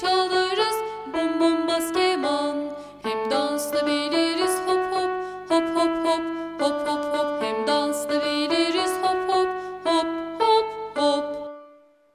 çalarız. Bum bum bas keman Hem dansla biliriz.